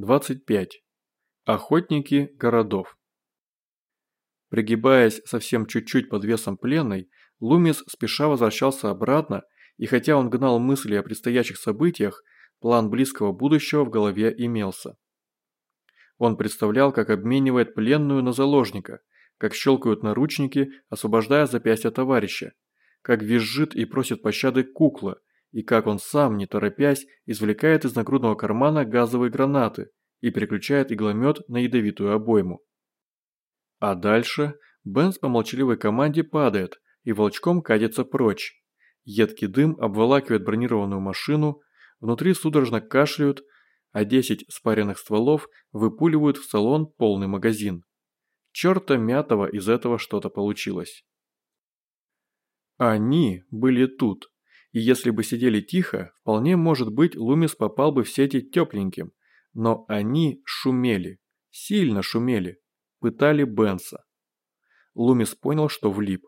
25. Охотники городов. Пригибаясь совсем чуть-чуть под весом пленной, Лумис спеша возвращался обратно, и хотя он гнал мысли о предстоящих событиях, план близкого будущего в голове имелся. Он представлял, как обменивает пленную на заложника, как щелкают наручники, освобождая запястье товарища, как визжит и просит пощады кукла, и как он сам, не торопясь, извлекает из нагрудного кармана газовые гранаты и переключает игломет на ядовитую обойму. А дальше Бенс по молчаливой команде падает и волчком катится прочь. Едкий дым обволакивает бронированную машину, внутри судорожно кашляют, а 10 спаренных стволов выпуливают в салон полный магазин. Чёрта мятого из этого что-то получилось. Они были тут, и если бы сидели тихо, вполне может быть Лумис попал бы в сети тепленьким, но они шумели, сильно шумели, пытали Бенса. Лумис понял, что влип.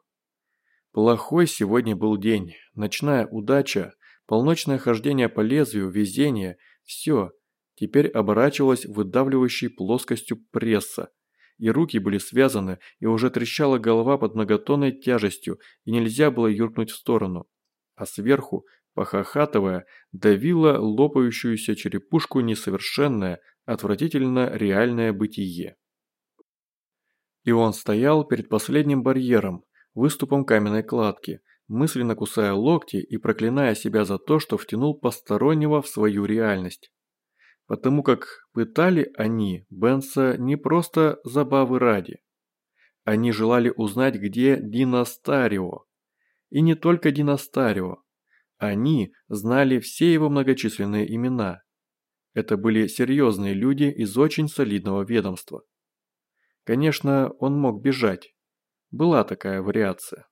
Плохой сегодня был день, ночная удача, полночное хождение по лезвию, везение, все, теперь оборачивалось выдавливающей плоскостью пресса, и руки были связаны, и уже трещала голова под многотонной тяжестью, и нельзя было юркнуть в сторону а сверху, похохатывая, давила лопающуюся черепушку несовершенное, отвратительно реальное бытие. И он стоял перед последним барьером, выступом каменной кладки, мысленно кусая локти и проклиная себя за то, что втянул постороннего в свою реальность. Потому как пытали они Бенса не просто забавы ради. Они желали узнать, где Династарио, и не только Диностарио. Они знали все его многочисленные имена. Это были серьезные люди из очень солидного ведомства. Конечно, он мог бежать. Была такая вариация.